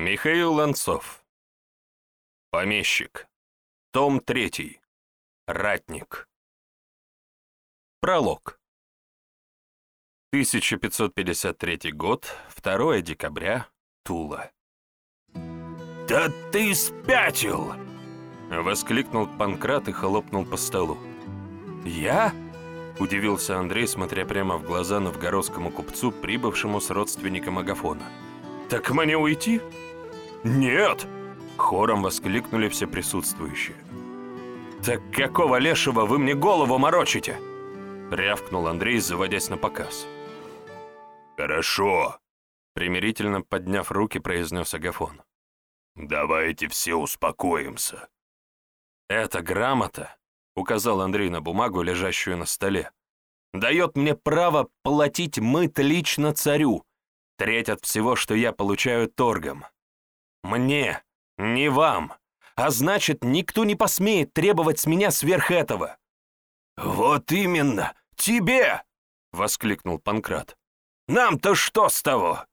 Михаил Ланцов. Помещик. Том 3. Ратник. Пролог. 1553 год, 2 декабря, Тула. «Да ты спятил!» — воскликнул Панкрат и хлопнул по столу. «Я?» — удивился Андрей, смотря прямо в глаза новгородскому купцу, прибывшему с родственником Агафона. «Так мне уйти?» «Нет!» — хором воскликнули все присутствующие. «Так какого лешего вы мне голову морочите?» — рявкнул Андрей, заводясь на показ. «Хорошо», — примирительно подняв руки, произнес Агафон. «Давайте все успокоимся». «Эта грамота», — указал Андрей на бумагу, лежащую на столе, «дает мне право платить мыт лично царю, треть от всего, что я получаю торгом. Мне, не вам, а значит, никто не посмеет требовать с меня сверх этого». «Вот именно, тебе!» — воскликнул Панкрат. «Нам-то что с того?»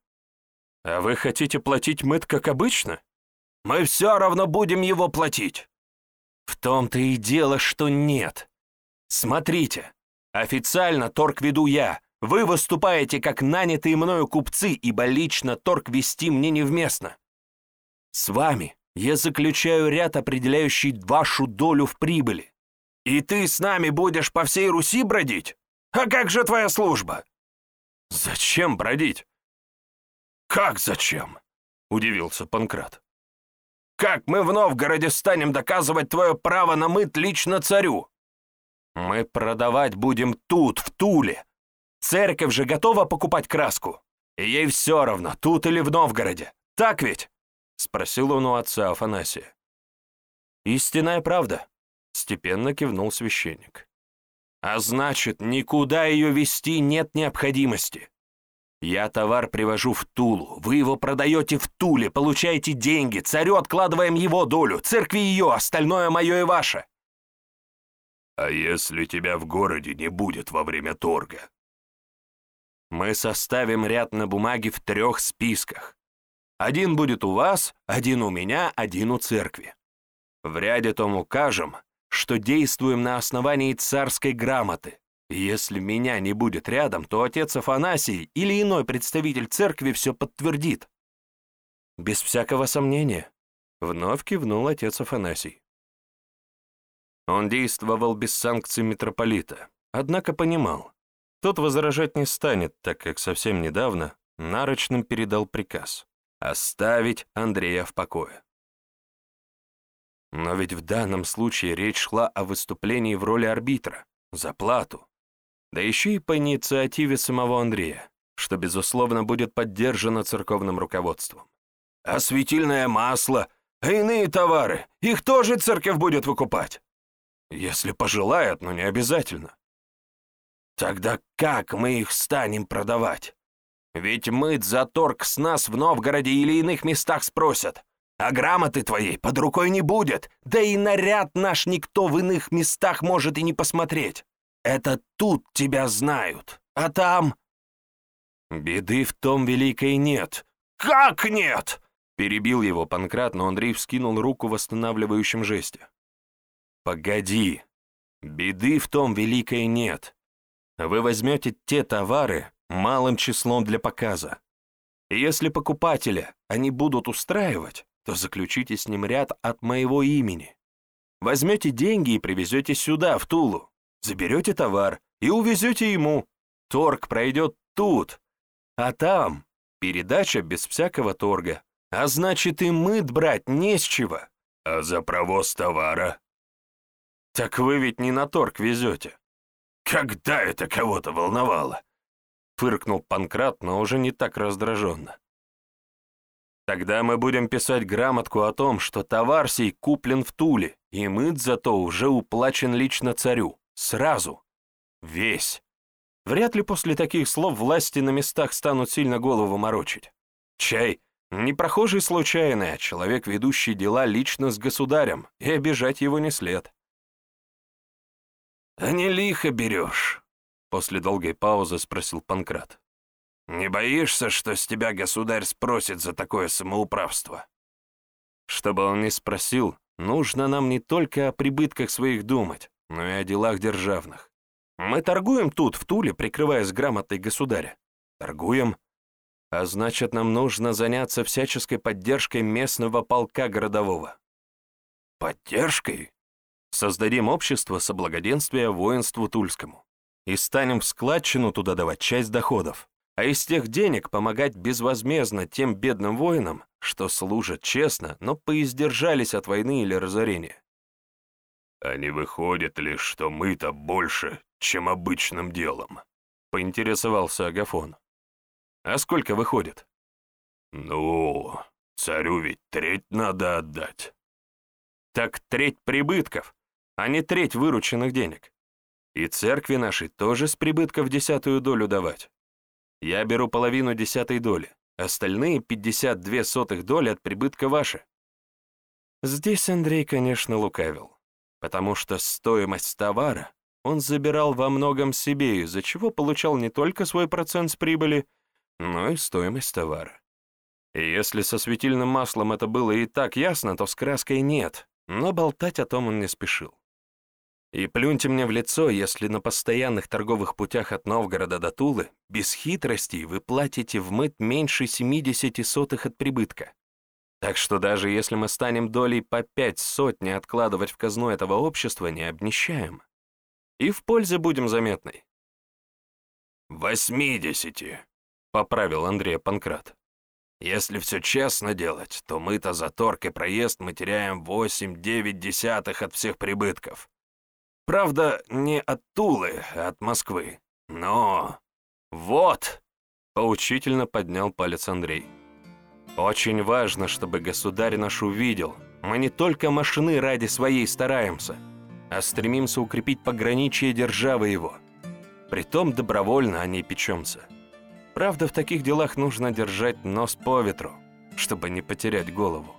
«А вы хотите платить мыт, как обычно?» Мы все равно будем его платить. В том-то и дело, что нет. Смотрите, официально торг веду я. Вы выступаете как нанятые мною купцы, ибо лично торг вести мне невместно. С вами я заключаю ряд, определяющий вашу долю в прибыли. И ты с нами будешь по всей Руси бродить? А как же твоя служба? Зачем бродить? Как зачем? Удивился Панкрат. Как мы в Новгороде станем доказывать твое право на мыт лично царю? Мы продавать будем тут, в Туле. Церковь же готова покупать краску. Ей все равно, тут или в Новгороде. Так ведь? Спросил он у отца Афанасия. Истинная правда, степенно кивнул священник. А значит, никуда ее вести нет необходимости. Я товар привожу в Тулу, вы его продаете в Туле, получаете деньги, царю откладываем его долю, церкви ее, остальное мое и ваше. А если тебя в городе не будет во время торга? Мы составим ряд на бумаге в трех списках. Один будет у вас, один у меня, один у церкви. В ряде том укажем, что действуем на основании царской грамоты, если меня не будет рядом, то отец Афанасий или иной представитель церкви все подтвердит. Без всякого сомнения, вновь кивнул отец Афанасий. Он действовал без санкций митрополита, однако понимал, тот возражать не станет, так как совсем недавно Нарочным передал приказ оставить Андрея в покое. Но ведь в данном случае речь шла о выступлении в роли арбитра, за плату да еще и по инициативе самого Андрея, что, безусловно, будет поддержано церковным руководством. А светильное масло, а иные товары, их тоже церковь будет выкупать? Если пожелает, но не обязательно. Тогда как мы их станем продавать? Ведь мыть за торг с нас в Новгороде или иных местах спросят, а грамоты твоей под рукой не будет, да и наряд наш никто в иных местах может и не посмотреть. Это тут тебя знают, а там...» «Беды в том великой нет». «Как нет?» Перебил его Панкрат, но Андрей вскинул руку в восстанавливающем жесте. «Погоди. Беды в том великой нет. Вы возьмете те товары малым числом для показа. Если покупателя они будут устраивать, то заключите с ним ряд от моего имени. Возьмете деньги и привезете сюда, в Тулу. Заберете товар и увезете ему. Торг пройдет тут, а там передача без всякого торга. А значит, и мыт брать не с чего. А за провоз товара? Так вы ведь не на торг везете. Когда это кого-то волновало? Фыркнул Панкрат, но уже не так раздраженно. Тогда мы будем писать грамотку о том, что товар сей куплен в Туле, и мыт зато уже уплачен лично царю. Сразу. Весь. Вряд ли после таких слов власти на местах станут сильно голову морочить. Чай не прохожий случайный, а человек, ведущий дела лично с государем, и обижать его не след. «А не лихо берешь?» — после долгой паузы спросил Панкрат. Не боишься, что с тебя государь спросит за такое самоуправство?» Чтобы он не спросил, нужно нам не только о прибытках своих думать, но и о делах державных. Мы торгуем тут, в Туле, прикрываясь грамотой государя. Торгуем. А значит, нам нужно заняться всяческой поддержкой местного полка городового. Поддержкой? Создадим общество соблагоденствия воинству Тульскому и станем в складчину туда давать часть доходов, а из тех денег помогать безвозмездно тем бедным воинам, что служат честно, но поиздержались от войны или разорения. «А не выходит ли, что мы-то больше, чем обычным делом?» — поинтересовался Агафон. «А сколько выходит?» «Ну, царю ведь треть надо отдать». «Так треть прибытков, а не треть вырученных денег. И церкви нашей тоже с прибытков десятую долю давать. Я беру половину десятой доли, остальные пятьдесят две сотых доли от прибытка ваши. Здесь Андрей, конечно, лукавил, потому что стоимость товара он забирал во многом себе, из-за чего получал не только свой процент с прибыли, но и стоимость товара. И если со светильным маслом это было и так ясно, то с краской нет, но болтать о том он не спешил. И плюньте мне в лицо, если на постоянных торговых путях от Новгорода до Тулы без хитростей вы платите в мыт меньше 70 сотых от прибытка. Так что даже если мы станем долей по пять сотни откладывать в казну этого общества, не обнищаем. И в пользе будем заметной. «Восьмидесяти», — поправил Андрей Панкрат. «Если все честно делать, то мы-то за торг и проезд мы теряем восемь-девять десятых от всех прибытков. Правда, не от Тулы, а от Москвы. Но... Вот! Поучительно поднял палец Андрей. Очень важно, чтобы государь наш увидел. Мы не только машины ради своей стараемся, а стремимся укрепить пограничье державы его. Притом добровольно, а не печемся. Правда, в таких делах нужно держать нос по ветру, чтобы не потерять голову.